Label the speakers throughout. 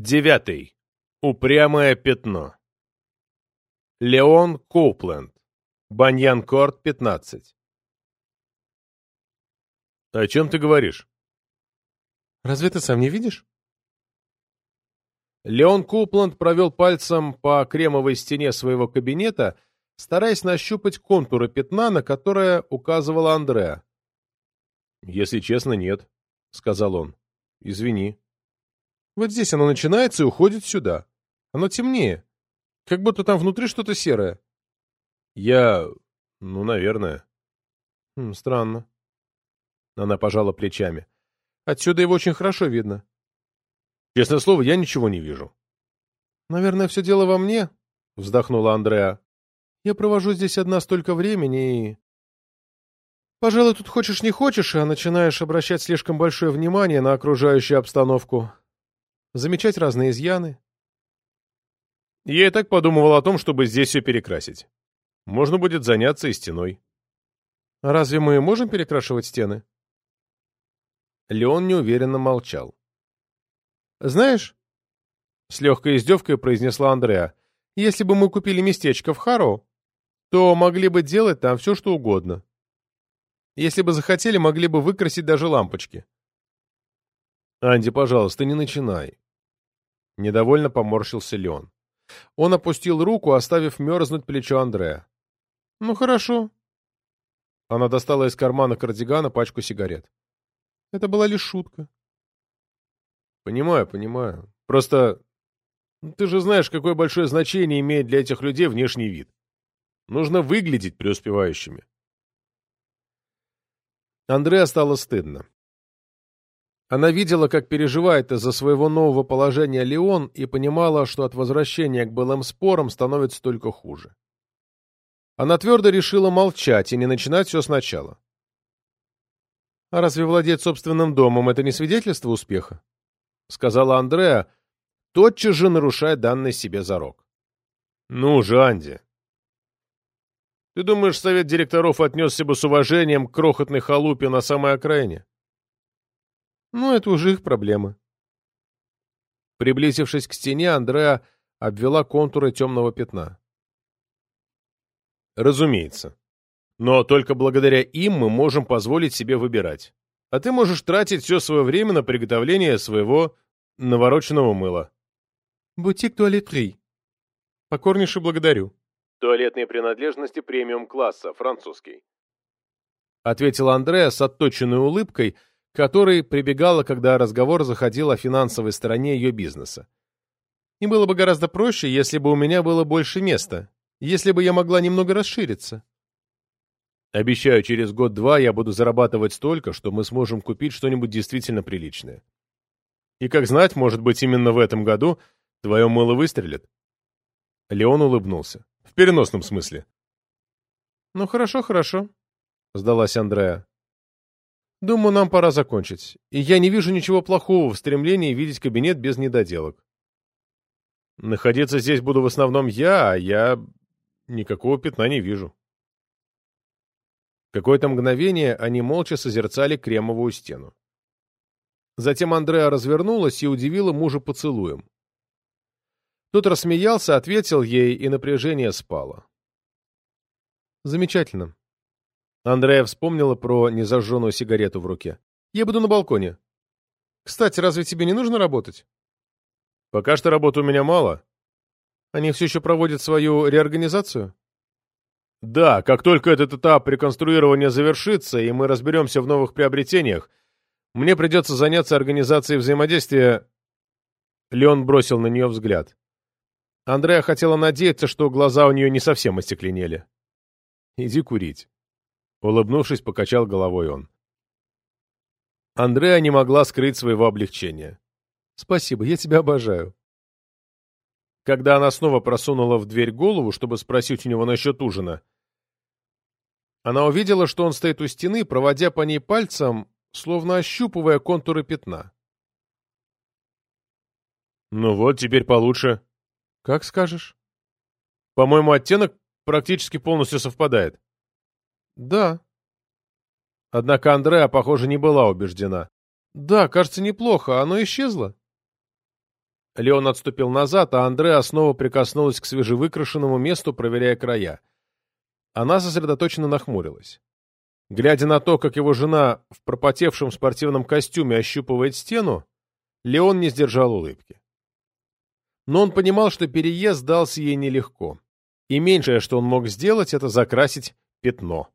Speaker 1: Девятый. Упрямое пятно. Леон Коупленд. Баньян-Корт, 15. «О чем ты говоришь?»
Speaker 2: «Разве ты сам не видишь?»
Speaker 1: Леон Коупленд провел пальцем по кремовой стене своего кабинета, стараясь нащупать контуры пятна, на которое указывала Андреа. «Если честно, нет», — сказал он. «Извини».
Speaker 2: Вот здесь оно начинается и уходит сюда. Оно темнее. Как будто там внутри что-то серое.
Speaker 1: Я... ну, наверное.
Speaker 2: Хм, странно.
Speaker 1: Она пожала плечами.
Speaker 2: Отсюда его очень хорошо видно.
Speaker 1: Честное слово, я ничего не вижу.
Speaker 2: Наверное, все дело во мне, вздохнула Андреа. Я провожу здесь одна столько времени и... Пожалуй, тут хочешь не хочешь, а начинаешь обращать слишком большое внимание на окружающую обстановку замечать разные изъяны.
Speaker 1: Я и так подумывал о том, чтобы здесь все перекрасить. Можно будет заняться и стеной.
Speaker 2: Разве мы можем перекрашивать стены?
Speaker 1: Леон неуверенно молчал.
Speaker 2: «Знаешь», — с легкой издевкой произнесла Андреа, «если бы мы купили местечко в Харо, то могли бы делать там все, что угодно. Если бы захотели, могли бы выкрасить даже лампочки».
Speaker 1: «Анди, пожалуйста, не начинай. Недовольно поморщился Леон. Он опустил руку, оставив мерзнуть плечо Андрея.
Speaker 2: «Ну, хорошо».
Speaker 1: Она достала из кармана кардигана пачку сигарет.
Speaker 2: «Это была лишь шутка».
Speaker 1: «Понимаю, понимаю. Просто ты же знаешь, какое большое значение имеет для этих людей внешний вид. Нужно выглядеть преуспевающими». Андреа стало стыдно. Она видела, как переживает из-за своего нового положения Леон и понимала, что от возвращения к былым спорам становится только хуже. Она твердо решила молчать и не начинать все сначала.
Speaker 2: «А разве владеть собственным домом — это не свидетельство успеха?»
Speaker 1: — сказала Андреа, тотчас же нарушая данный себе зарок. «Ну же, Анди, ты думаешь, совет директоров отнесся бы с уважением к крохотной халупе на самой окраине?»
Speaker 2: Ну, это уже их проблемы.
Speaker 1: Приблизившись к стене, Андреа обвела контуры темного пятна. Разумеется. Но только благодаря им мы можем позволить себе выбирать. А ты можешь тратить все свое время на приготовление своего навороченного мыла.
Speaker 2: Бутик туалетри. Покорнейше благодарю.
Speaker 1: Туалетные принадлежности премиум-класса, французский. Ответил Андреа с отточенной улыбкой, которой прибегала, когда разговор заходил о финансовой стороне ее бизнеса.
Speaker 2: И было бы гораздо проще, если бы у меня было больше места, если бы я могла немного расшириться.
Speaker 1: Обещаю, через год-два я буду зарабатывать столько, что мы сможем купить что-нибудь действительно приличное. И, как знать, может быть, именно в этом году твое мыло выстрелит. Леон улыбнулся. В переносном смысле.
Speaker 2: «Ну, хорошо, хорошо», — сдалась Андреа. Думаю, нам пора закончить. И я не вижу ничего плохого в стремлении видеть кабинет без недоделок.
Speaker 1: Находиться здесь буду в основном я, а я никакого пятна не вижу. Какое-то мгновение они молча созерцали кремовую стену. Затем Андреа развернулась и удивила мужа поцелуем. Тот рассмеялся, ответил ей, и напряжение спало.
Speaker 2: «Замечательно.
Speaker 1: Андрея вспомнила про незажженную сигарету в руке.
Speaker 2: «Я буду на балконе. Кстати, разве тебе не нужно работать?»
Speaker 1: «Пока что работы у меня мало».
Speaker 2: «Они все еще проводят свою реорганизацию?»
Speaker 1: «Да, как только этот этап реконструирования завершится, и мы разберемся в новых приобретениях, мне придется заняться организацией взаимодействия...» Леон бросил на нее взгляд. Андрея хотела надеяться, что глаза у нее не совсем остекленели. «Иди курить». Улыбнувшись, покачал головой он. Андреа не могла скрыть своего облегчения.
Speaker 2: «Спасибо, я тебя обожаю».
Speaker 1: Когда она снова просунула в дверь голову, чтобы спросить у него насчет ужина, она увидела, что он стоит у стены, проводя по ней пальцем, словно ощупывая контуры пятна. «Ну вот, теперь получше».
Speaker 2: «Как скажешь».
Speaker 1: «По-моему, оттенок практически полностью совпадает».
Speaker 2: «Да».
Speaker 1: Однако Андреа, похоже, не была убеждена.
Speaker 2: «Да, кажется, неплохо. Оно исчезло».
Speaker 1: Леон отступил назад, а Андреа снова прикоснулась к свежевыкрашенному месту, проверяя края. Она сосредоточенно нахмурилась. Глядя на то, как его жена в пропотевшем спортивном костюме ощупывает стену, Леон не сдержал улыбки. Но он понимал, что переезд дался ей нелегко, и меньшее, что он мог сделать, это закрасить пятно.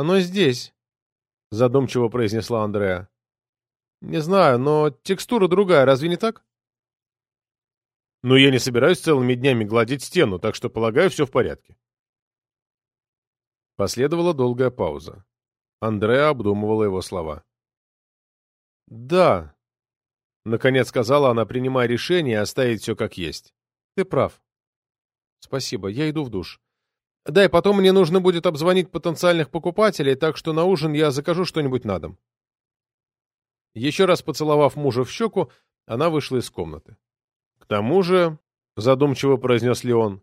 Speaker 1: «Оно здесь», — задумчиво произнесла Андреа. «Не знаю, но текстура другая, разве не так?» «Ну, я не собираюсь целыми днями гладить стену, так что, полагаю, все в порядке». Последовала долгая пауза. Андреа обдумывала его слова. «Да», — наконец сказала она, принимая решение оставить все как есть. «Ты прав. Спасибо, я иду в душ. Да, и потом мне нужно будет обзвонить потенциальных покупателей, так что на ужин я закажу что-нибудь на дом». Еще раз поцеловав мужа в щеку, она вышла из комнаты. «К тому же», — задумчиво произнес Леон,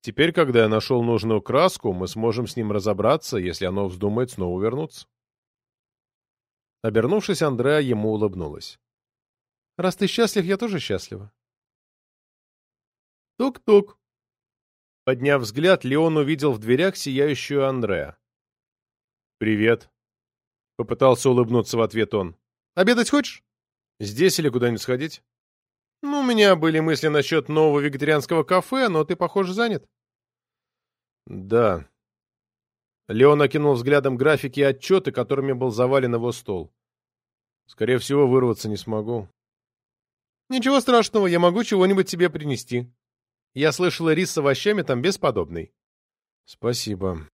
Speaker 1: Теперь, когда я нашел нужную краску, мы сможем с ним разобраться, если оно вздумает снова вернуться. Обернувшись, Андреа ему улыбнулась. «Раз ты счастлив, я тоже счастлива». Тук-тук. Подняв взгляд, Леон увидел в дверях сияющую Андреа. «Привет», — попытался улыбнуться в ответ он. «Обедать хочешь? Здесь или куда-нибудь сходить?» «Ну, у меня были мысли насчет нового вегетарианского кафе, но ты, похоже, занят». «Да». Леон окинул взглядом графики и отчеты, которыми был завален его стол. «Скорее всего, вырваться не смогу». «Ничего страшного, я могу чего-нибудь тебе принести. Я слышала, рис с овощами там бесподобный». «Спасибо».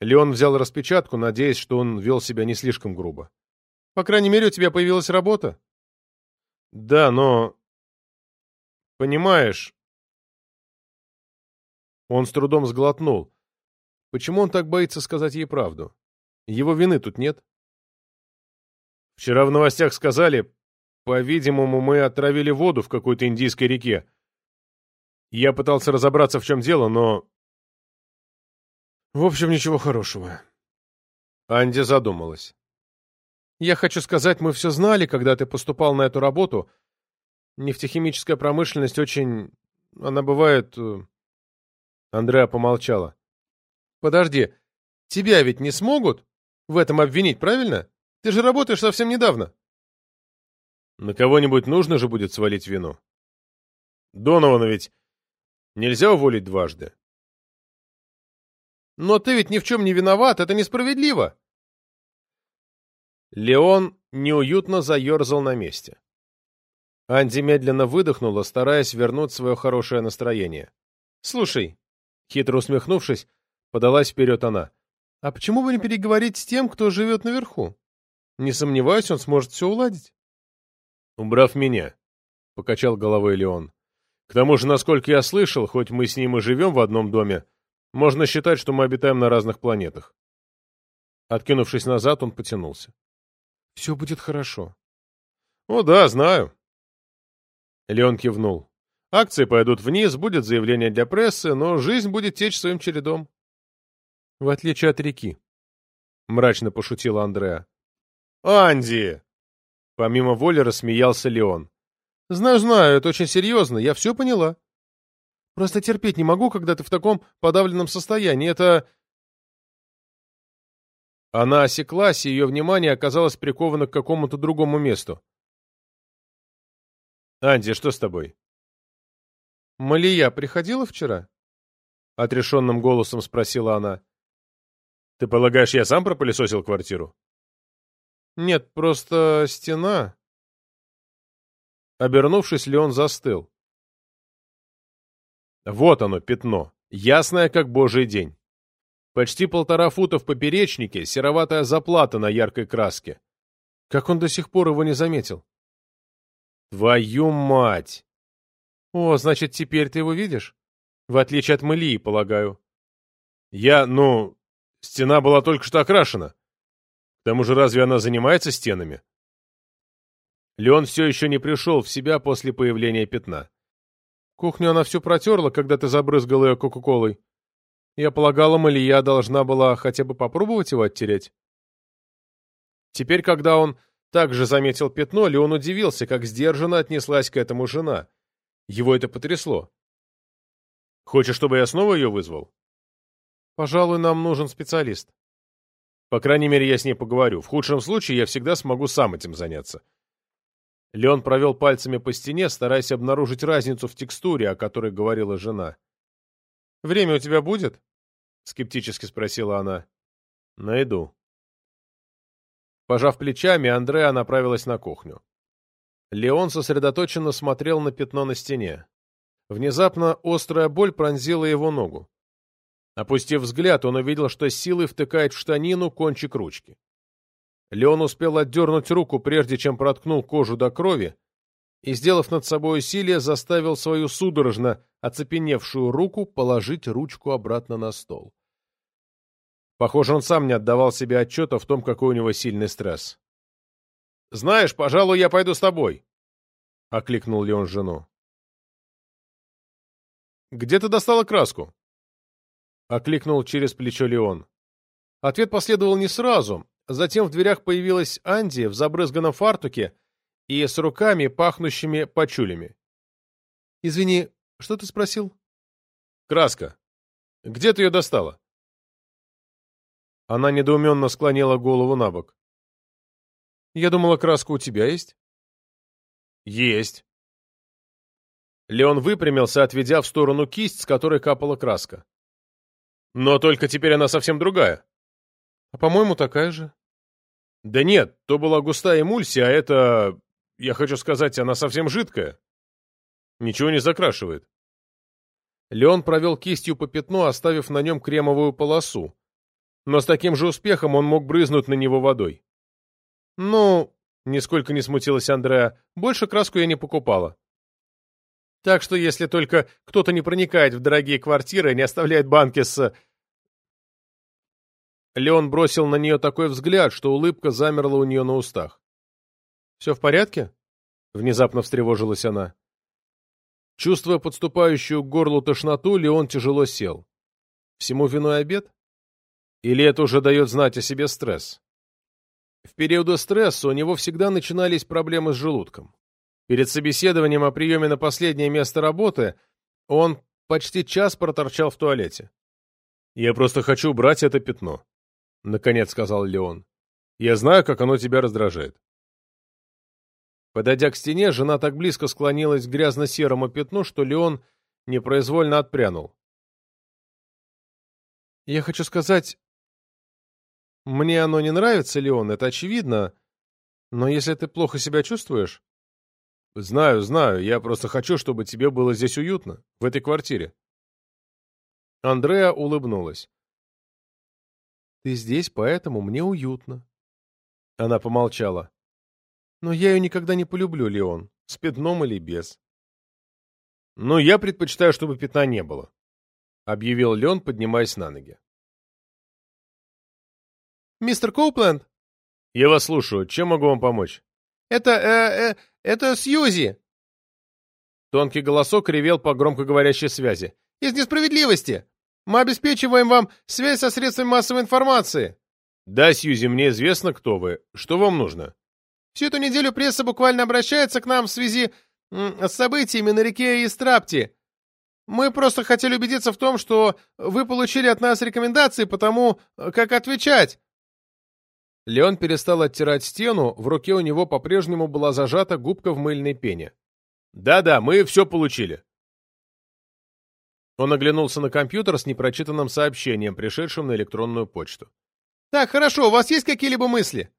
Speaker 1: Леон взял распечатку, надеясь, что он вел себя не слишком грубо. «По крайней мере, у тебя появилась работа?» Да, но... Понимаешь... Он с трудом сглотнул. Почему он так боится сказать ей правду? Его вины тут нет. Вчера в новостях сказали, по-видимому, мы отравили воду в какой-то индийской реке. Я пытался разобраться, в чем дело, но... В общем, ничего хорошего. Анди задумалась. Я хочу сказать, мы все знали, когда ты поступал на эту работу. Нефтехимическая промышленность очень... Она бывает... Э, Андреа помолчала. Подожди, тебя ведь не смогут в этом обвинить, правильно? Ты же работаешь совсем недавно. На кого-нибудь нужно же будет свалить вину. Донована ведь нельзя уволить дважды. Но ты ведь ни в чем не виноват, это несправедливо. Леон неуютно заерзал на месте. Анди медленно выдохнула, стараясь вернуть свое хорошее настроение. «Слушай», — хитро усмехнувшись, подалась вперед она, «а почему бы не переговорить с тем, кто живет наверху? Не сомневаюсь, он сможет все уладить». «Убрав меня», — покачал головой Леон. «К тому же, насколько я слышал, хоть мы с ним и живем в одном доме, можно считать, что мы обитаем на разных планетах». Откинувшись назад, он потянулся. Все будет хорошо. О, да, знаю. Леон кивнул. Акции пойдут вниз, будет заявление для прессы, но жизнь будет течь своим чередом. В отличие от реки. Мрачно пошутила Андреа. Анди! Помимо воли рассмеялся Леон. Знаю, знаю, это очень серьезно, я все поняла. Просто терпеть не могу, когда ты в таком подавленном состоянии. Это... Она осеклась, и ее внимание оказалось приковано к какому-то другому месту. «Анди, что с тобой?» «Малия приходила вчера?» Отрешенным голосом спросила она. «Ты полагаешь, я сам пропылесосил квартиру?» «Нет, просто стена...» Обернувшись, Леон застыл. Вот оно, пятно, ясное, как божий день. Почти полтора фута в поперечнике, сероватая заплата на яркой краске. Как он до сих пор его не заметил? Твою мать! О, значит, теперь ты его видишь? В отличие от Мэлии, полагаю. Я, ну, стена была только что окрашена. К тому же разве она занимается стенами? Леон все еще не пришел в себя после появления пятна. Кухню она всю протерла, когда ты забрызгал ее Кока-Колой. Я полагала, Малия должна была хотя бы попробовать его оттереть. Теперь, когда он также заметил пятно, Леон удивился, как сдержанно отнеслась к этому жена. Его это потрясло. «Хочешь, чтобы я снова ее вызвал?»
Speaker 2: «Пожалуй, нам нужен специалист».
Speaker 1: «По крайней мере, я с ней поговорю. В худшем случае я всегда смогу сам этим заняться». Леон провел пальцами по стене, стараясь обнаружить разницу в текстуре, о которой говорила жена.
Speaker 2: «Время у тебя будет?»
Speaker 1: — скептически спросила она. «Найду». Пожав плечами, Андреа направилась на кухню. Леон сосредоточенно смотрел на пятно на стене. Внезапно острая боль пронзила его ногу. Опустив взгляд, он увидел, что силой втыкает в штанину кончик ручки. Леон успел отдернуть руку, прежде чем проткнул кожу до крови, и, сделав над собой усилие, заставил свою судорожно оцепеневшую руку положить ручку обратно на стол. Похоже, он сам не отдавал себе отчета в том, какой у него сильный стресс. «Знаешь, пожалуй, я пойду с тобой», — окликнул Леон жену. «Где ты достала краску?» — окликнул через плечо Леон. Ответ последовал не сразу. Затем в дверях появилась Анди в забрызганном фартуке и с руками, пахнущими почулями.
Speaker 2: «Извини, что ты спросил?»
Speaker 1: «Краска. Где ты ее достала?» Она недоуменно склонила голову на бок. «Я думала, краска у тебя есть?» «Есть». Леон выпрямился, отведя в сторону кисть, с которой капала краска. «Но только теперь она совсем другая».
Speaker 2: «А, по-моему, такая же».
Speaker 1: «Да нет, то была густая эмульсия, а это... Я хочу сказать, она совсем жидкая. Ничего не закрашивает». Леон провел кистью по пятну, оставив на нем кремовую полосу, но с таким же успехом он мог брызнуть на него водой. «Ну...» — нисколько не смутилась Андреа. «Больше краску я не покупала. Так что если только кто-то не проникает в дорогие квартиры и не оставляет банки с...» Леон бросил на нее такой взгляд, что улыбка замерла у нее на устах. «Все в порядке?» — внезапно встревожилась она. Чувствуя подступающую к горлу тошноту, Леон тяжело сел. Всему виной обед? Или это уже дает знать о себе стресс? В периоды стресса у него всегда начинались проблемы с желудком. Перед собеседованием о приеме на последнее место работы он почти час проторчал в туалете. «Я просто хочу убрать это пятно», — наконец сказал Леон. «Я знаю, как оно тебя раздражает». Подойдя к стене, жена так близко склонилась к грязно-серому пятну, что Леон непроизвольно отпрянул.
Speaker 2: «Я хочу сказать, мне оно не нравится, Леон, это очевидно. Но если ты плохо себя чувствуешь...
Speaker 1: Знаю, знаю. Я просто хочу, чтобы тебе было здесь уютно, в этой квартире. Андреа улыбнулась.
Speaker 2: Ты здесь, поэтому мне уютно.
Speaker 1: Она помолчала.
Speaker 2: Но я ее никогда не полюблю, Леон, с пятном или без.
Speaker 1: Ну, я предпочитаю, чтобы пятна не было, объявил Леон, поднимаясь на ноги.
Speaker 2: «Мистер Коупленд?»
Speaker 1: «Я вас слушаю. Чем могу вам помочь?»
Speaker 2: «Это... э... э... это Сьюзи!»
Speaker 1: Тонкий голосок ревел по громкоговорящей связи.
Speaker 2: «Из несправедливости! Мы обеспечиваем вам связь со средствами массовой информации!»
Speaker 1: «Да, Сьюзи, мне известно, кто вы. Что вам нужно?»
Speaker 2: «Всю эту неделю пресса буквально обращается к нам в связи с событиями на реке Истрапти. Мы просто хотели убедиться в том, что вы получили от нас рекомендации по тому, как отвечать.
Speaker 1: Леон перестал оттирать стену, в руке у него по-прежнему была зажата губка в мыльной пене. «Да-да, мы все получили». Он оглянулся на компьютер с непрочитанным сообщением, пришедшим на электронную почту.
Speaker 2: «Так, хорошо, у вас есть какие-либо мысли?»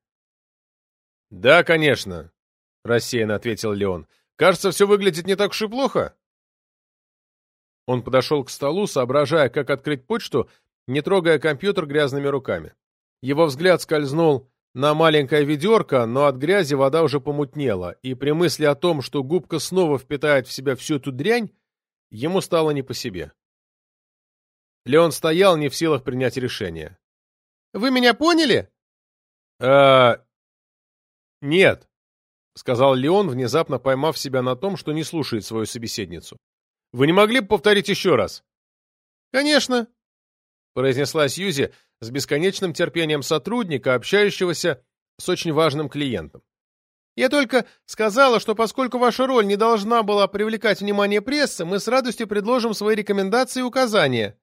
Speaker 1: «Да, конечно», — рассеянно ответил Леон. «Кажется, все выглядит не так уж и плохо». Он подошел к столу, соображая, как открыть почту, не трогая компьютер грязными руками. Его взгляд скользнул на маленькое ведерко, но от грязи вода уже помутнела, и при мысли о том, что губка снова впитает в себя всю эту дрянь, ему стало не по себе. Леон стоял не в силах принять решение.
Speaker 2: «Вы меня поняли?»
Speaker 1: «Э-э... нет», — сказал Леон, внезапно поймав себя на том, что не слушает свою собеседницу. «Вы не могли бы повторить еще раз?»
Speaker 2: «Конечно», —
Speaker 1: произнесла Сьюзи с бесконечным терпением сотрудника, общающегося с очень важным клиентом.
Speaker 2: Я только сказала, что поскольку ваша роль не должна была привлекать внимание прессы, мы с радостью предложим свои рекомендации и указания.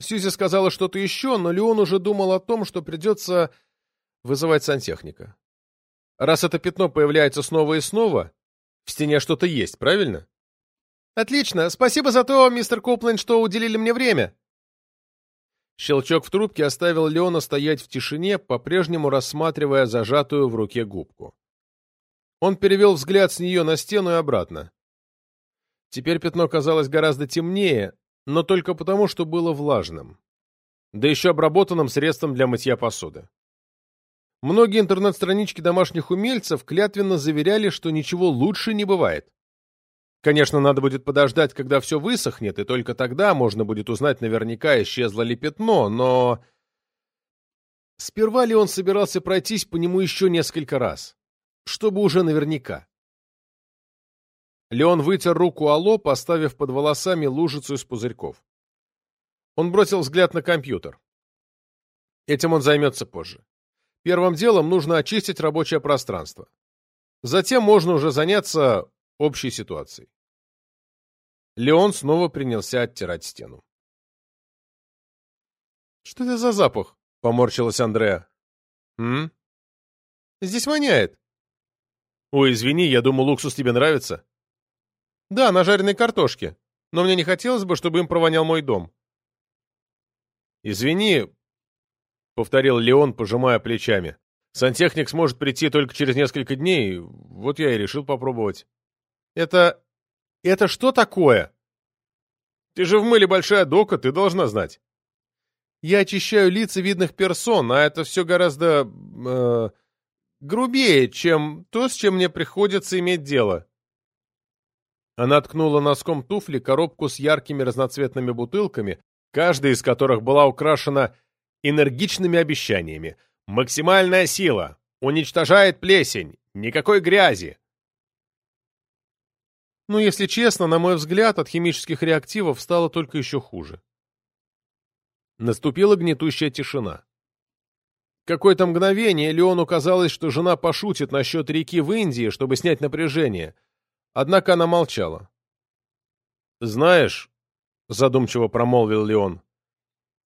Speaker 2: Сьюзи сказала что-то еще, но Леон уже думал о том, что придется вызывать сантехника. Раз это пятно появляется снова и снова, в стене что-то есть, правильно? Отлично. Спасибо за то, мистер Копленд, что уделили мне время. Щелчок в трубке оставил Леона стоять в тишине, по-прежнему рассматривая зажатую в руке губку. Он перевел взгляд с нее на стену и обратно. Теперь пятно казалось гораздо темнее, но только потому, что было влажным. Да еще обработанным средством для мытья посуды. Многие интернет-странички домашних умельцев клятвенно заверяли, что ничего лучше не бывает. Конечно, надо будет подождать, когда все высохнет, и только тогда можно будет узнать наверняка, исчезло ли пятно, но... Сперва ли он собирался пройтись по нему еще несколько раз, чтобы уже наверняка. Леон вытер руку о лоб, оставив под волосами лужицу из пузырьков. Он бросил взгляд на компьютер. Этим он займется позже. Первым делом нужно очистить рабочее пространство. Затем можно уже заняться общей ситуацией. Леон снова принялся оттирать стену. «Что это за запах?» — поморщилась Андреа. «М? Здесь воняет». «Ой, извини, я думал, уксус тебе нравится». «Да, на жареной картошке. Но мне не хотелось бы, чтобы им провонял мой дом». «Извини, повторил Леон, пожимая плечами. Сантехник сможет прийти только через несколько дней, вот я и решил попробовать. Это... это что такое? Ты же в мыле большая дока, ты должна знать. Я очищаю лица видных персон, а это все гораздо... Э, грубее, чем то, с чем мне приходится иметь дело. Она ткнула носком туфли коробку с яркими разноцветными бутылками, каждая из которых была украшена энергичными обещаниями. Максимальная сила. Уничтожает плесень. Никакой грязи. Ну, если честно, на мой взгляд, от химических реактивов стало только еще хуже. Наступила гнетущая тишина. Какое-то мгновение Леону казалось, что жена пошутит насчет реки в Индии, чтобы снять напряжение. Однако она молчала. «Знаешь», — задумчиво промолвил Леон,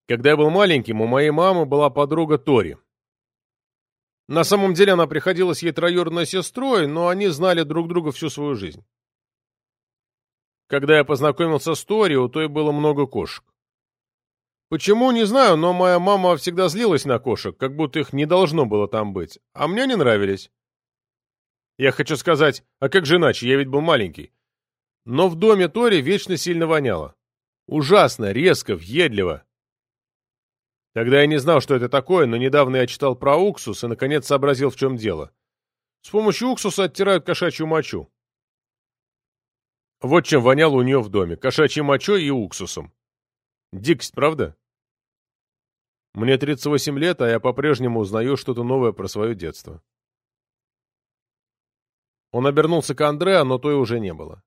Speaker 2: когда я был маленьким, у моей мамы была подруга Тори. На самом деле она приходилась ей троюродной сестрой, но они знали друг друга всю свою жизнь. Когда я познакомился с Тори, у той было много кошек. Почему, не знаю, но моя мама всегда злилась на кошек, как будто их не должно было там быть, а мне не нравились. Я хочу сказать, а как же иначе, я ведь был маленький. Но в доме Тори вечно сильно воняло. Ужасно, резко, въедливо. Тогда я не знал, что это такое, но недавно я читал про уксус и, наконец, сообразил, в чем дело. С помощью уксуса оттирают кошачью мочу. Вот чем воняло у нее в доме. Кошачьей мочой и уксусом. Дикость, правда? Мне 38 лет, а я по-прежнему узнаю что-то новое про свое детство. Он обернулся к Андреа, но той уже не было.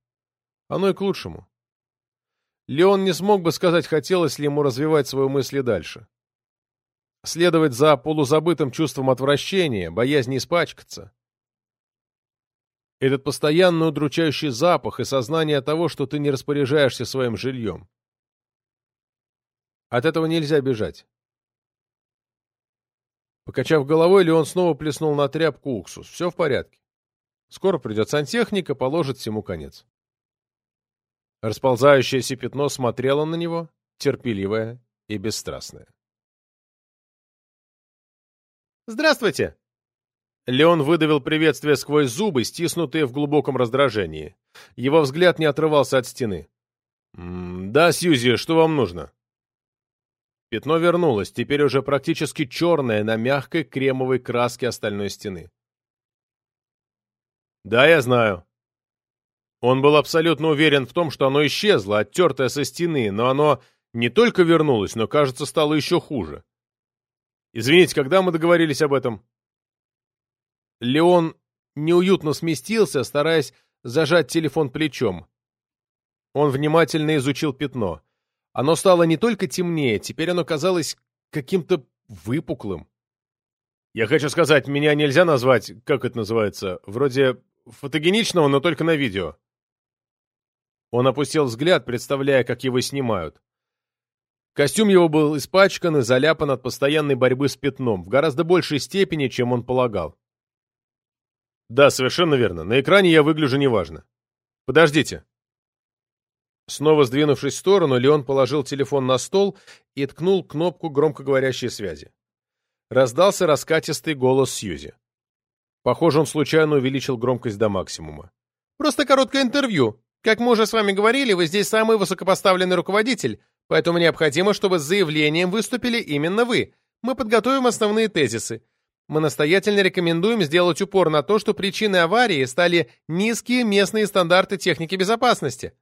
Speaker 2: Оно и к лучшему. Леон не смог бы сказать, хотелось ли ему развивать свои мысли дальше следовать за полузабытым чувством отвращения, боязни испачкаться. Этот постоянно удручающий запах и сознание того, что ты не распоряжаешься своим жильем. От этого нельзя бежать. Покачав головой, Леон снова плеснул на тряпку уксус. Все в порядке. Скоро придет сантехник и положит всему конец. Расползающееся пятно смотрело на него, терпеливое и бесстрастное. «Здравствуйте!» Леон выдавил приветствие сквозь зубы, стиснутые в глубоком раздражении. Его взгляд не отрывался от стены. «Да, Сьюзи, что вам нужно?» Пятно вернулось, теперь уже практически черное на мягкой кремовой краске остальной стены. «Да, я знаю». Он был абсолютно уверен в том, что оно исчезло, оттертое со стены, но оно не только вернулось, но, кажется, стало еще хуже. Извините, когда мы договорились об этом? Леон неуютно сместился, стараясь зажать телефон плечом. Он внимательно изучил пятно. Оно стало не только темнее, теперь оно казалось каким-то выпуклым.
Speaker 1: Я хочу сказать, меня нельзя назвать, как это называется, вроде фотогеничного, но только на видео. Он опустил взгляд, представляя, как его снимают. Костюм его был испачкан и заляпан от постоянной борьбы с пятном, в гораздо большей степени, чем он полагал. Да, совершенно верно. На экране я выгляжу неважно. Подождите. Снова сдвинувшись в сторону, Леон положил телефон на стол и ткнул кнопку громкоговорящей связи. Раздался раскатистый голос Сьюзи. Похоже, он случайно увеличил громкость до максимума. «Просто короткое интервью. Как мы уже с вами говорили, вы здесь самый высокопоставленный руководитель, поэтому необходимо, чтобы с заявлением выступили именно вы. Мы подготовим основные тезисы. Мы настоятельно рекомендуем сделать упор на то, что причиной аварии стали низкие местные стандарты техники безопасности».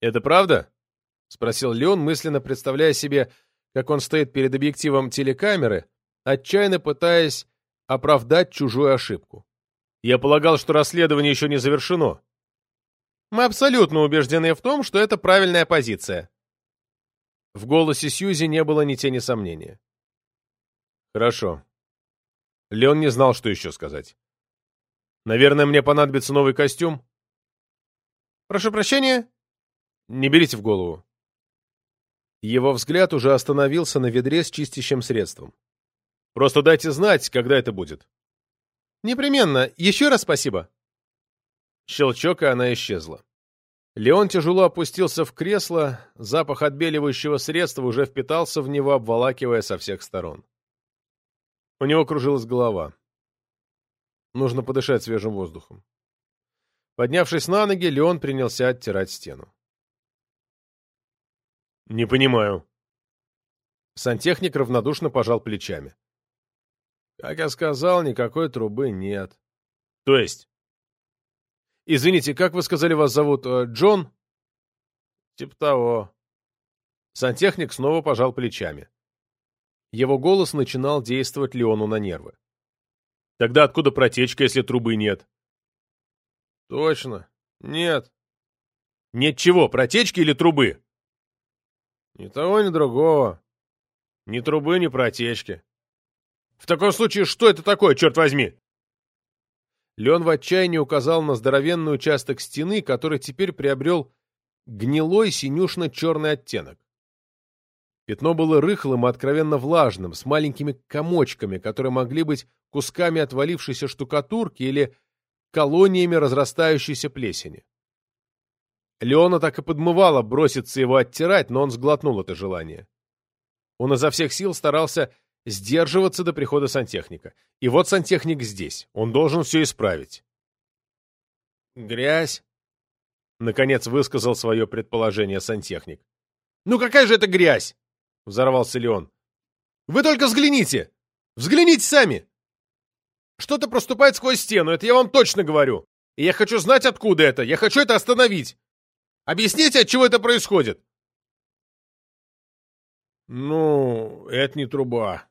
Speaker 1: «Это правда?» — спросил Леон, мысленно представляя себе, как он стоит перед объективом телекамеры, отчаянно пытаясь оправдать чужую ошибку. Я полагал, что расследование еще не завершено.
Speaker 2: Мы абсолютно убеждены в том, что это правильная позиция.
Speaker 1: В голосе Сьюзи не было ни тени сомнения. Хорошо. Леон не знал, что еще сказать. Наверное, мне понадобится новый костюм.
Speaker 2: Прошу прощения?
Speaker 1: Не берите в голову. Его взгляд уже остановился на ведре с чистящим средством. Просто дайте знать, когда это будет.
Speaker 2: Непременно. Еще раз спасибо.
Speaker 1: Щелчок, и она исчезла. Леон тяжело опустился в кресло, запах отбеливающего средства уже впитался в него, обволакивая со всех сторон. У него кружилась голова. Нужно подышать свежим воздухом. Поднявшись на ноги, Леон принялся оттирать стену. «Не понимаю». Сантехник равнодушно пожал плечами. Как я сказал, никакой трубы нет. То есть? Извините, как вы сказали, вас зовут э, Джон? Типа того. Сантехник снова пожал плечами. Его голос начинал действовать Леону на нервы. Тогда откуда протечка, если трубы нет? Точно. Нет. Нет чего, протечки или трубы? Ни того, ни другого. Ни трубы, ни протечки. В таком случае, что это такое, черт возьми?» Леон в отчаянии указал на здоровенный участок стены, который теперь приобрел гнилой синюшно-черный оттенок. Пятно было рыхлым и откровенно влажным, с маленькими комочками, которые могли быть кусками отвалившейся штукатурки или колониями разрастающейся плесени. Леона так и подмывало броситься его оттирать, но он сглотнул это желание. Он изо всех сил старался сдерживаться до прихода сантехника. И вот сантехник здесь. Он должен все исправить. «Грязь», — наконец высказал свое предположение сантехник. «Ну какая же это грязь?» — взорвался Леон. «Вы только взгляните! Взгляните сами! Что-то проступает сквозь стену, это я вам точно говорю. И я хочу знать, откуда это. Я хочу это остановить. Объясните, от чего это происходит?» «Ну, это не труба»,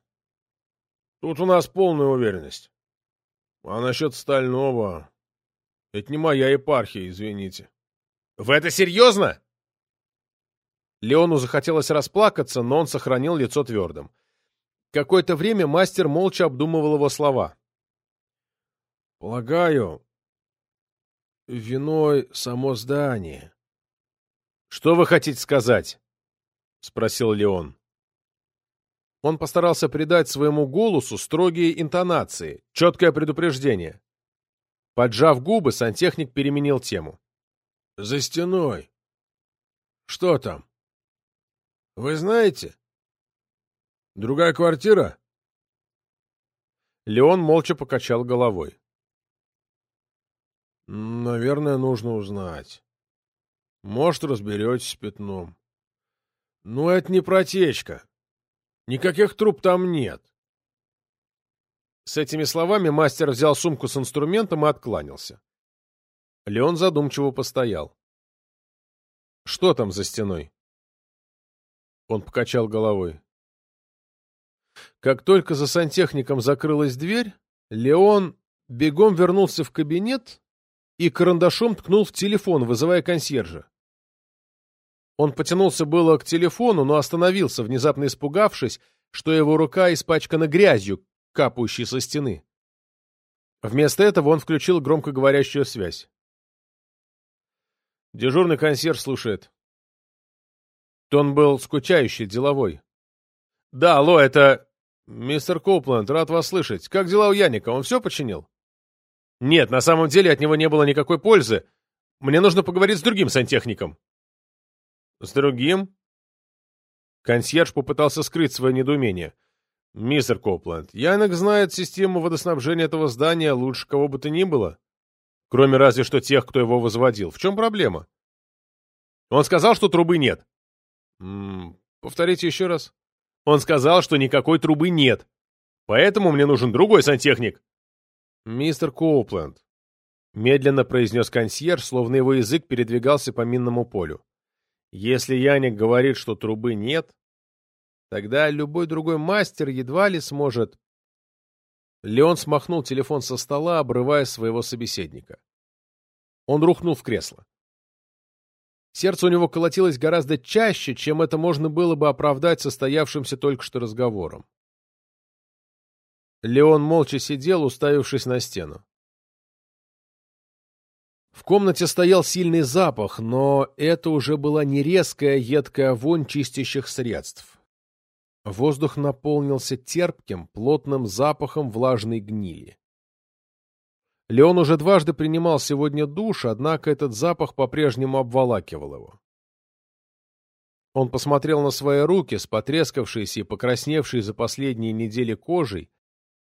Speaker 1: Тут у нас полная уверенность. А насчет стального... Это не моя епархия, извините. Вы это серьезно? Леону захотелось расплакаться, но он сохранил лицо твердым. Какое-то время мастер молча обдумывал его слова. «Полагаю, виной само здание». «Что вы хотите сказать?» — спросил Леон. Он постарался придать своему голосу строгие интонации, четкое предупреждение. Поджав губы, сантехник переменил тему. «За стеной. Что там? Вы знаете? Другая квартира?» Леон молча покачал головой. «Наверное, нужно узнать. Может, разберетесь с пятном. Ну, это не протечка. Никаких труб там нет. С этими словами мастер взял сумку с инструментом и откланялся. Леон задумчиво постоял. «Что там за стеной?» Он покачал головой. Как только за сантехником закрылась дверь, Леон бегом вернулся в кабинет и карандашом ткнул в телефон, вызывая консьержа. Он потянулся было к телефону, но остановился, внезапно испугавшись, что его рука испачкана грязью, капающий со стены. Вместо этого он включил громкоговорящую связь. Дежурный консьерж слушает. Тон был скучающий, деловой. «Да, алло, это...» «Мистер Коупленд, рад вас слышать. Как дела у Яника? Он все починил?» «Нет, на самом деле от него не было никакой пользы. Мне нужно поговорить с другим сантехником». «С другим?» Консьерж попытался скрыть свое недоумение. «Мистер Копленд, Янок знает систему водоснабжения этого здания лучше кого бы то ни было. Кроме разве что тех, кто его возводил. В чем проблема?» «Он сказал, что трубы нет». «Повторите еще раз». «Он сказал, что никакой трубы нет. Поэтому мне нужен другой сантехник». «Мистер Коупленд», — медленно произнес консьерж, словно его язык передвигался по минному полю. «Если Яник говорит, что трубы нет, Тогда любой другой мастер едва ли сможет... Леон смахнул телефон со стола, обрывая своего собеседника. Он рухнул в кресло. Сердце у него колотилось гораздо чаще, чем это можно было бы оправдать состоявшимся только что разговором. Леон молча сидел, уставившись на стену. В комнате стоял сильный запах, но это уже была не резкая, едкая вонь чистящих средств. Воздух наполнился терпким, плотным запахом влажной гнили. Леон уже дважды принимал сегодня душ, однако этот запах по-прежнему обволакивал его. Он посмотрел на свои руки с потрескавшейся и покрасневшей за последние недели кожей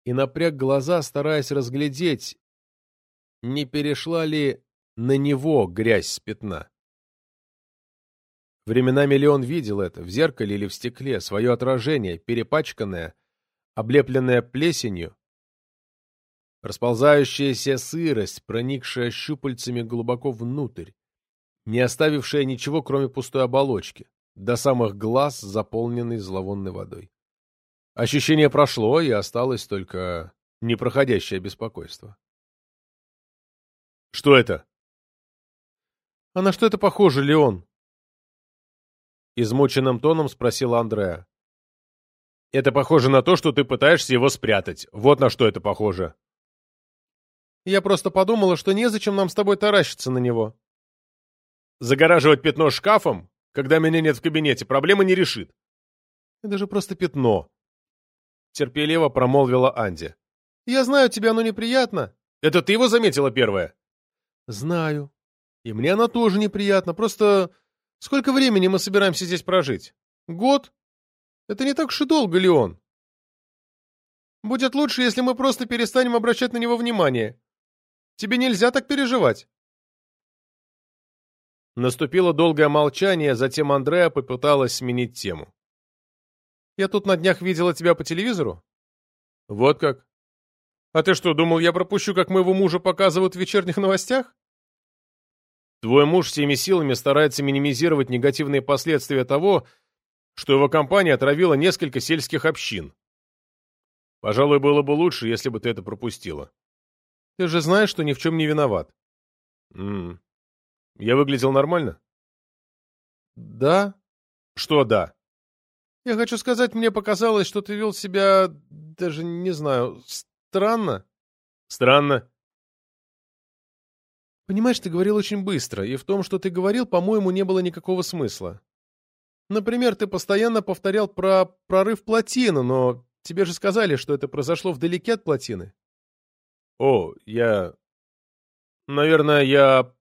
Speaker 1: и напряг глаза, стараясь разглядеть, не перешла ли на него грязь с пятна. Временами Леон видел это, в зеркале или в стекле, свое отражение, перепачканное, облепленное плесенью, расползающаяся сырость, проникшая щупальцами глубоко внутрь, не оставившая ничего, кроме пустой оболочки, до самых глаз, заполненной зловонной водой. Ощущение прошло, и осталось только непроходящее беспокойство. «Что это?» «А на что это похоже, Леон?» Измученным тоном спросила Андреа. «Это похоже на то, что ты пытаешься его спрятать. Вот на что это похоже». «Я просто подумала, что незачем нам с тобой таращиться на него». «Загораживать пятно шкафом, когда меня нет в кабинете, проблема не решит». «Это же просто пятно», — терпеливо промолвила Анди. «Я знаю, тебе оно неприятно». «Это ты его заметила первая?» «Знаю. И мне оно тоже неприятно. Просто Сколько времени мы собираемся здесь прожить? Год? Это не так уж и долго, Леон. Будет лучше, если мы просто перестанем обращать на него внимание. Тебе нельзя так переживать. Наступило долгое молчание, затем Андреа попыталась сменить тему. «Я тут на днях видела тебя по телевизору?» «Вот как? А ты что, думал, я пропущу, как моего мужа показывают в вечерних новостях?» Твой муж всеми силами старается минимизировать негативные последствия того, что его компания отравила несколько сельских общин. Пожалуй, было бы лучше, если бы ты это пропустила. Ты же знаешь, что ни в чем не виноват. М -м. Я выглядел нормально? Да. Что да? Я хочу сказать, мне показалось, что ты вел себя, даже не знаю, странно. Странно. Понимаешь, ты говорил очень быстро, и в том, что ты говорил, по-моему, не было никакого смысла. Например, ты постоянно повторял про прорыв плотины, но тебе же сказали, что это произошло вдалеке от плотины. О, я... Наверное, я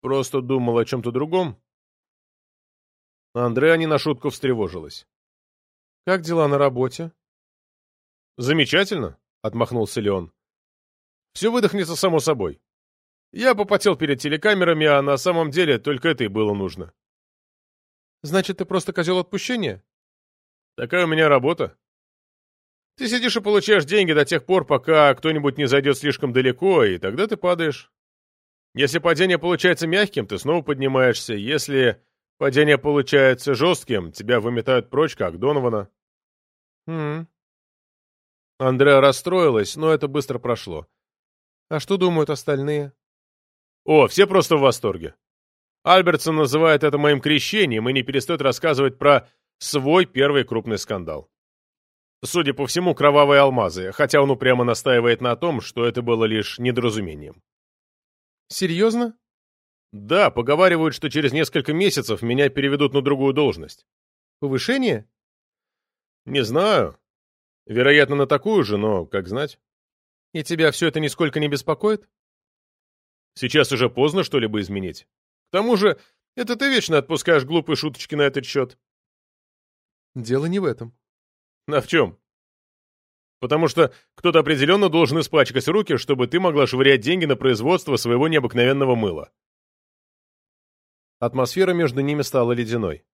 Speaker 1: просто думал о чем-то другом. Андреа не на шутку встревожилась. «Как дела на работе?» «Замечательно», — отмахнулся Леон. «Все выдохнется само собой. Я попотел перед телекамерами, а на самом деле только это и было нужно. Значит, ты просто козел отпущения? Такая у меня работа. Ты сидишь и получаешь деньги до тех пор, пока кто-нибудь не зайдет слишком далеко, и тогда ты падаешь. Если падение получается мягким, ты снова поднимаешься. Если падение получается жестким, тебя выметают прочь, как Донована. Хм. Андреа расстроилась, но это быстро прошло. А что думают остальные? О, все просто в восторге. Альбертсон называет это моим крещением и не перестает рассказывать про свой первый крупный скандал. Судя по всему, кровавые алмазы, хотя он упрямо настаивает на том, что это было лишь недоразумением.
Speaker 2: Серьезно?
Speaker 1: Да, поговаривают, что через несколько месяцев меня переведут на другую должность.
Speaker 2: Повышение?
Speaker 1: Не знаю. Вероятно, на такую же, но как знать.
Speaker 2: И тебя все это нисколько не беспокоит?
Speaker 1: Сейчас уже поздно что-либо изменить. К тому же, это ты вечно отпускаешь глупые шуточки на этот счет.
Speaker 2: Дело не в этом.
Speaker 1: А в чем? Потому что кто-то определенно должен испачкать руки, чтобы ты могла швырять деньги на производство своего необыкновенного мыла. Атмосфера между ними стала ледяной.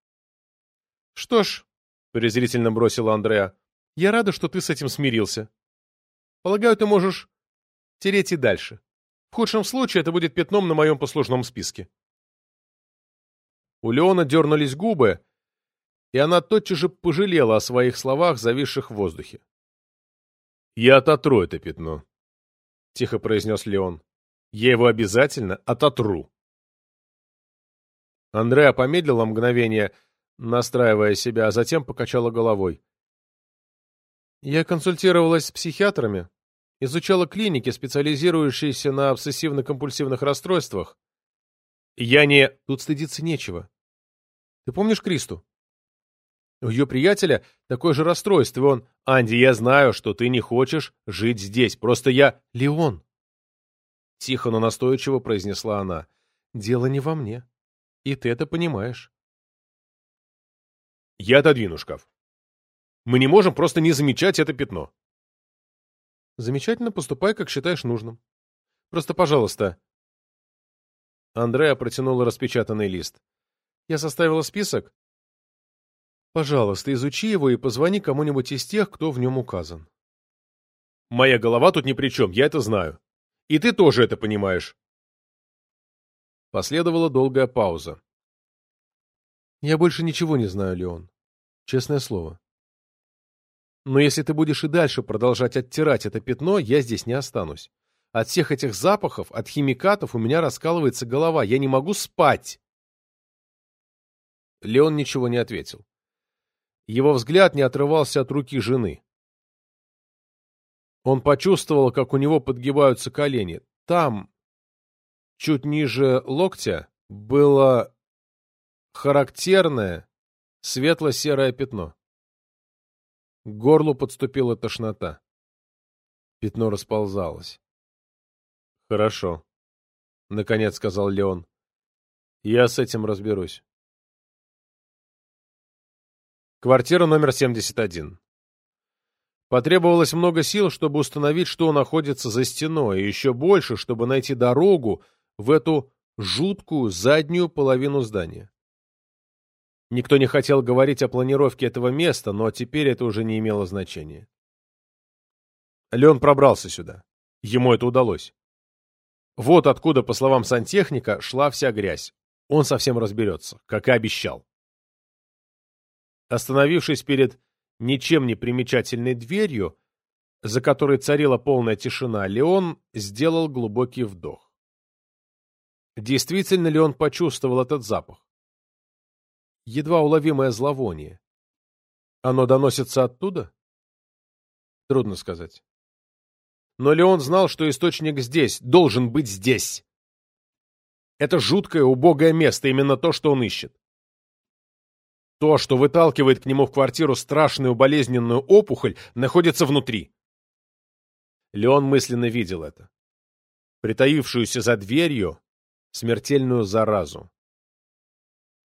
Speaker 2: «Что ж», — презрительно бросила Андреа, — «я рада, что ты с этим смирился. Полагаю, ты можешь тереть и дальше. В худшем случае это будет пятном на моем послужном списке».
Speaker 1: У Леона дернулись губы, и она тотчас же пожалела о своих словах, зависших в воздухе. «Я ототру это пятно», — тихо произнес Леон. «Я его обязательно ототру». Андреа помедлила мгновение, настраивая себя, а затем покачала головой.
Speaker 2: «Я консультировалась с психиатрами, изучала клиники, специализирующиеся на обсессивно-компульсивных расстройствах. Я не... Тут стыдиться нечего. Ты помнишь Кристу? У ее приятеля такое же расстройство, он... «Анди, я знаю, что ты не хочешь жить здесь, просто я...» «Леон!» Тихо, но настойчиво произнесла она. «Дело не во мне. И ты это понимаешь».
Speaker 1: «Я отодвину шкаф. Мы не можем просто не замечать это пятно».
Speaker 2: «Замечательно, поступай, как считаешь нужным. Просто, пожалуйста...»
Speaker 1: Андреа протянула распечатанный лист.
Speaker 2: «Я составила список, Пожалуйста, изучи его и позвони кому-нибудь из тех, кто в нем указан.
Speaker 1: Моя голова тут ни при чем, я это знаю. И ты тоже это понимаешь. Последовала долгая пауза.
Speaker 2: Я больше ничего не знаю, Леон. Честное слово. Но если ты будешь и дальше продолжать оттирать это пятно, я здесь не останусь. От всех этих запахов, от химикатов у меня раскалывается голова. Я не могу спать.
Speaker 1: Леон ничего не ответил. Его взгляд не отрывался от руки жены. Он почувствовал, как у него подгибаются колени. Там, чуть ниже локтя, было характерное светло-серое пятно. К горлу подступила тошнота. Пятно расползалось. «Хорошо», — наконец сказал Леон. «Я с этим разберусь». Квартира номер 71. Потребовалось много сил, чтобы установить, что находится за стеной, и еще больше, чтобы найти дорогу в эту жуткую заднюю половину здания. Никто не хотел говорить о планировке этого места, но теперь это уже не имело значения. Леон пробрался сюда. Ему это удалось. Вот откуда, по словам сантехника, шла вся грязь. Он совсем разберется, как и обещал. Остановившись перед ничем не примечательной дверью, за которой царила полная тишина, Леон сделал глубокий вдох. Действительно ли он почувствовал этот запах? Едва уловимое зловоние. Оно доносится оттуда? Трудно сказать. Но Леон знал, что источник здесь, должен быть здесь. Это жуткое, убогое место, именно то, что он ищет. То, что выталкивает к нему в квартиру страшную болезненную опухоль, находится внутри. Леон мысленно видел это. Притаившуюся за дверью смертельную заразу.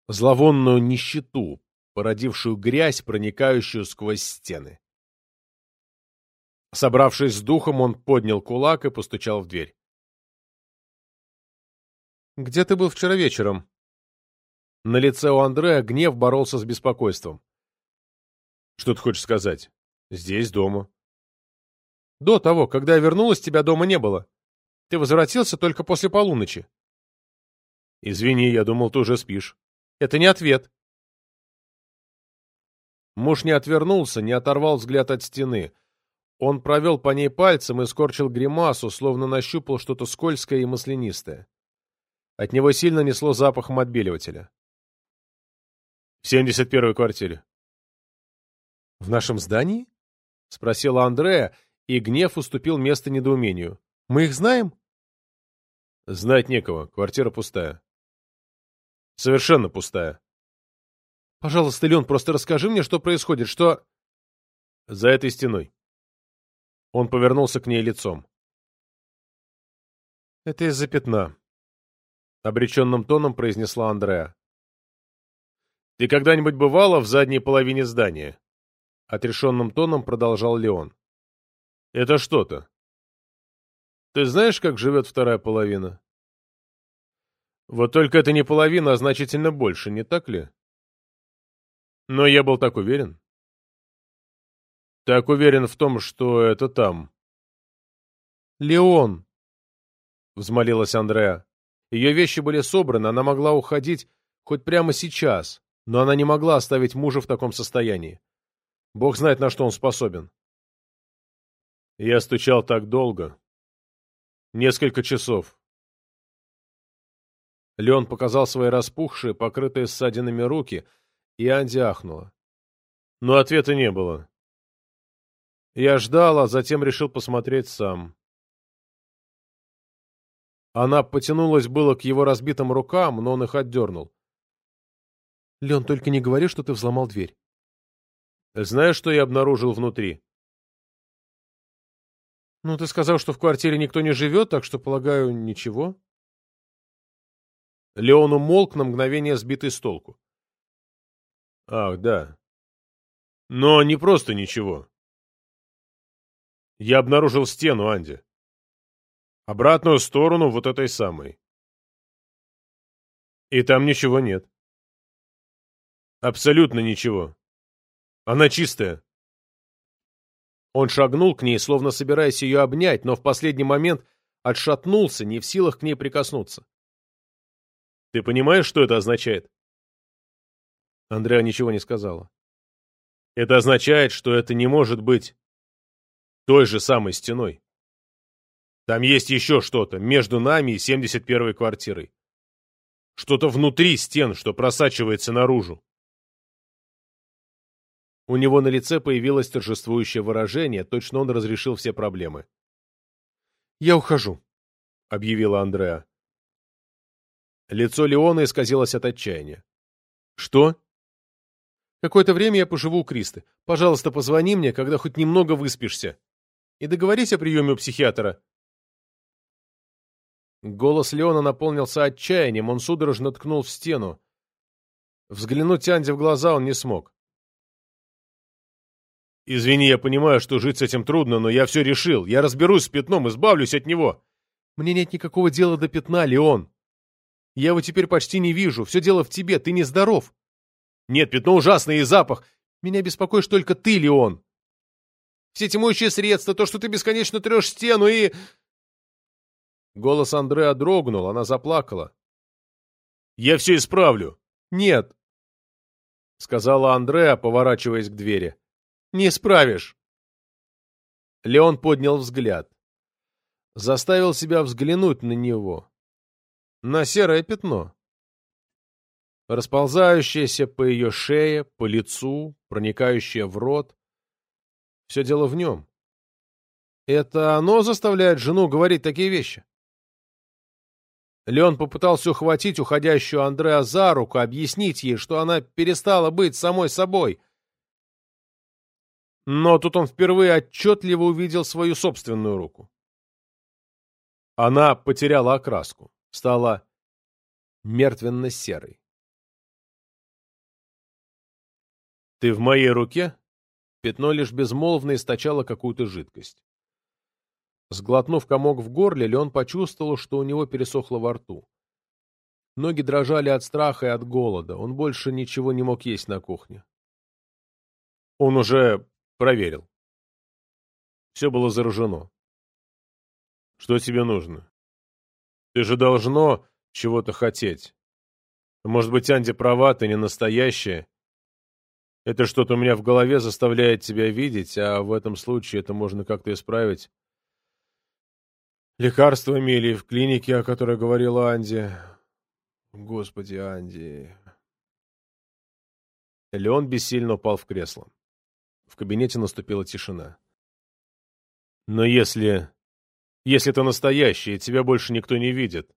Speaker 1: Зловонную нищету, породившую грязь, проникающую сквозь стены. Собравшись с духом, он поднял кулак и постучал в дверь.
Speaker 2: «Где ты был вчера вечером?»
Speaker 1: На лице у Андрея гнев боролся с беспокойством. «Что ты хочешь сказать? Здесь, дома».
Speaker 2: «До того, когда я вернулась, тебя дома не было. Ты возвратился только после полуночи».
Speaker 1: «Извини, я думал, ты уже спишь».
Speaker 2: «Это не ответ».
Speaker 1: Муж не отвернулся, не оторвал взгляд от стены. Он провел по ней пальцем и скорчил гримасу, словно нащупал что-то скользкое и маслянистое. От него сильно несло запахом отбеливателя. В 71-й квартире.
Speaker 2: В нашем здании?
Speaker 1: — спросила Андрея, и гнев уступил место недоумению. «Мы их знаем?» «Знать некого. Квартира пустая». «Совершенно пустая».
Speaker 2: «Пожалуйста, Леон, просто расскажи мне, что происходит, что...»
Speaker 1: «За этой стеной». Он повернулся к ней лицом. «Это из-за пятна», — обреченным тоном произнесла Андреа. «Ты когда-нибудь бывала в задней половине здания?» Отрешенным тоном продолжал Леон. «Это что-то. Ты знаешь, как живет вторая половина?» «Вот только это не половина, а значительно больше, не так ли?» «Но я был так уверен». «Так уверен в том, что это там».
Speaker 2: «Леон!»
Speaker 1: — взмолилась Андреа. Ее вещи были собраны, она могла уходить хоть прямо сейчас, но она не могла оставить мужа в таком состоянии. Бог знает, на что он способен. Я стучал так долго. Несколько часов. Леон показал свои распухшие, покрытые ссадинами руки, и Анди ахнула. Но ответа не было. Я ждал, а затем решил посмотреть сам. Она потянулась было к его разбитым рукам, но он их отдернул.
Speaker 2: — Леон, только не говори, что ты взломал дверь.
Speaker 1: Знаешь, что я обнаружил внутри?
Speaker 2: Ну, ты сказал, что в квартире никто не живет, так что, полагаю, ничего.
Speaker 1: Леон умолк на мгновение, сбитый с толку. Ах, да. Но не просто ничего. Я обнаружил стену, Анди. Обратную сторону вот этой самой. И там ничего нет. Абсолютно ничего. Она чистая. Он шагнул к ней, словно собираясь ее обнять, но в последний момент отшатнулся, не в силах к ней прикоснуться. «Ты понимаешь, что это означает?» Андреа ничего не сказала. «Это означает, что это не может быть той же самой стеной. Там есть еще что-то между нами и 71-й квартирой. Что-то внутри стен, что просачивается наружу. У него на лице появилось торжествующее выражение, точно он разрешил все проблемы.
Speaker 2: «Я ухожу», —
Speaker 1: объявила Андреа. Лицо Леона исказилось от отчаяния. «Что?»
Speaker 2: «Какое-то время я поживу у Кристы. Пожалуйста, позвони мне, когда хоть немного выспишься. И договорись о приеме у психиатра».
Speaker 1: Голос Леона наполнился отчаянием, он судорожно ткнул в стену. Взглянуть Анде в глаза он не смог. Извини, я понимаю, что жить с этим трудно, но я все решил. Я разберусь с пятном, избавлюсь от него.
Speaker 2: Мне нет никакого дела до пятна, Леон. Я его теперь почти не вижу. Все дело в тебе, ты нездоров.
Speaker 1: Нет, пятно ужасное и запах.
Speaker 2: Меня беспокоишь только ты, Леон. Все эти моющие средства, то, что ты бесконечно трешь стену и...
Speaker 1: Голос Андреа дрогнул, она заплакала. «Я все исправлю».
Speaker 2: «Нет», — сказала Андреа, поворачиваясь к двери. Не справишь.
Speaker 1: Леон поднял взгляд. Заставил себя взглянуть на него. На серое пятно. Расползающееся по ее шее, по лицу, проникающее в рот. Все дело в нем. Это оно заставляет жену говорить такие вещи. Леон попытался ухватить уходящую Андреа за руку, объяснить ей, что она перестала быть самой собой, но тут он впервые отчетливо увидел свою собственную руку. Она потеряла окраску, стала мертвенно-серой. «Ты в моей руке?» Пятно лишь безмолвно источало какую-то жидкость. Сглотнув комок в горле, Леон почувствовал, что у него пересохло во рту. Ноги дрожали от страха и от голода. Он больше ничего не мог есть на кухне. Он уже Проверил. Все было заражено. Что тебе нужно? Ты же должно чего-то хотеть. Может быть, Анди права, ты не настоящая. Это что-то у меня в голове заставляет тебя видеть, а в этом случае это можно как-то исправить. Лекарствами или в клинике, о которой говорила Анди. Господи, Анди. Леон бессильно упал в кресло. В кабинете наступила тишина. «Но если... если ты настоящий, и тебя больше никто не видит,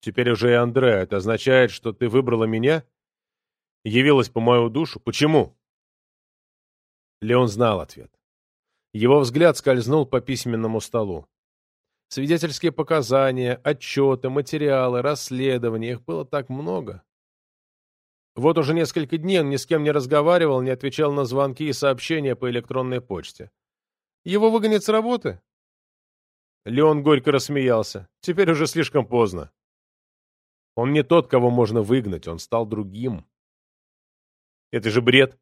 Speaker 1: теперь уже и Андреа, это означает, что ты выбрала меня? Явилась по мою душу? Почему?» Леон знал ответ. Его взгляд скользнул по письменному столу. Свидетельские показания, отчеты, материалы, расследования, их было так много. Вот уже несколько дней он ни с кем не разговаривал, не отвечал на звонки и сообщения по электронной почте. Его выгонят с работы? Леон горько рассмеялся. Теперь уже слишком поздно. Он не тот, кого можно выгнать, он стал другим. Это же бред.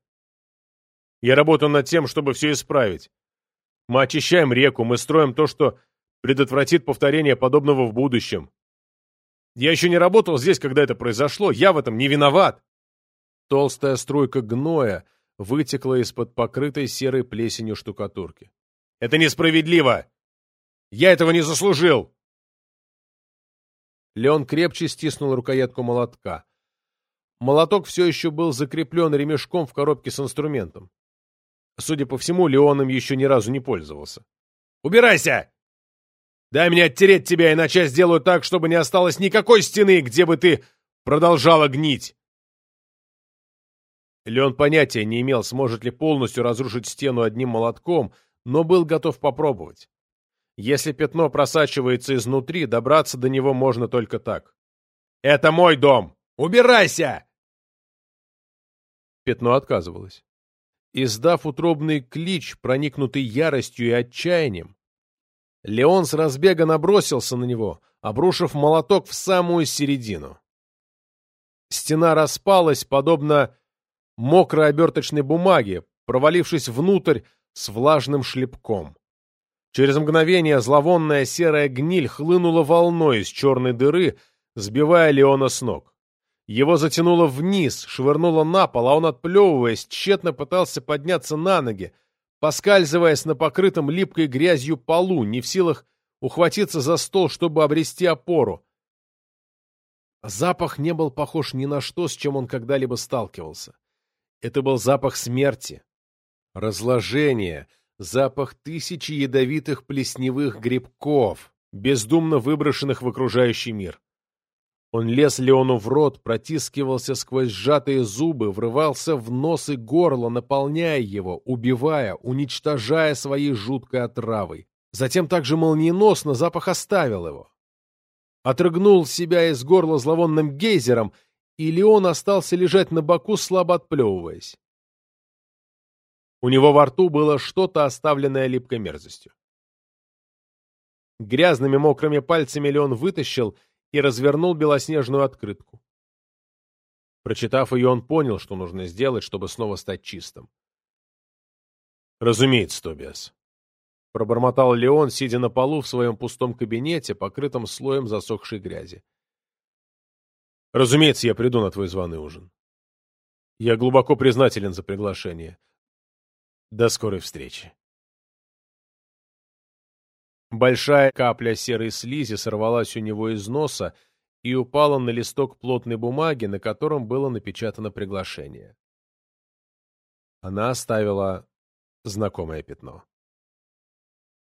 Speaker 1: Я работаю над тем, чтобы все исправить. Мы очищаем реку, мы строим то, что предотвратит повторение подобного в будущем. Я еще не работал здесь, когда это произошло, я в этом не виноват. Толстая струйка гноя вытекла из-под покрытой серой плесенью штукатурки. «Это несправедливо! Я этого не заслужил!» Леон крепче стиснул рукоятку молотка. Молоток все еще был закреплен ремешком в коробке с инструментом. Судя по всему, Леон им еще ни разу не пользовался. «Убирайся! Дай мне оттереть тебя, иначе я сделаю так, чтобы не осталось никакой стены, где бы ты продолжала гнить!» Леон понятия не имел, сможет ли полностью разрушить стену одним молотком, но был готов попробовать. Если пятно просачивается изнутри, добраться до него можно только так. «Это мой дом! Убирайся!» Пятно отказывалось. Издав утробный клич, проникнутый яростью и отчаянием, Леон с разбега набросился на него, обрушив молоток в самую середину. Стена распалась, подобно мокрой оберточной бумаги, провалившись внутрь с влажным шлепком. Через мгновение зловонная серая гниль хлынула волной из черной дыры, сбивая Леона с ног. Его затянуло вниз, швырнуло на пол, а он, отплевываясь, тщетно пытался подняться на ноги, поскальзываясь на покрытом липкой грязью полу, не в силах ухватиться за стол, чтобы обрести опору. Запах не был похож ни на что, с чем он когда-либо сталкивался. Это был запах смерти, разложения, запах тысячи ядовитых плесневых грибков, бездумно выброшенных в окружающий мир. Он лез Леону в рот, протискивался сквозь сжатые зубы, врывался в нос и горло, наполняя его, убивая, уничтожая своей жуткой отравой. Затем также молниеносно запах оставил его. Отрыгнул себя из горла зловонным гейзером — и Леон остался лежать на боку, слабо отплевываясь. У него во рту было что-то, оставленное липкой мерзостью. Грязными мокрыми пальцами Леон вытащил и развернул белоснежную открытку. Прочитав ее, он понял, что нужно сделать, чтобы снова стать чистым. «Разумеется, Тобиас», — пробормотал Леон, сидя на полу в своем пустом кабинете, покрытом слоем засохшей грязи. Разумеется, я приду на твой званый ужин. Я глубоко признателен за приглашение. До скорой встречи. Большая капля серой слизи сорвалась у него из носа и упала на листок плотной бумаги, на котором было напечатано приглашение. Она оставила знакомое пятно.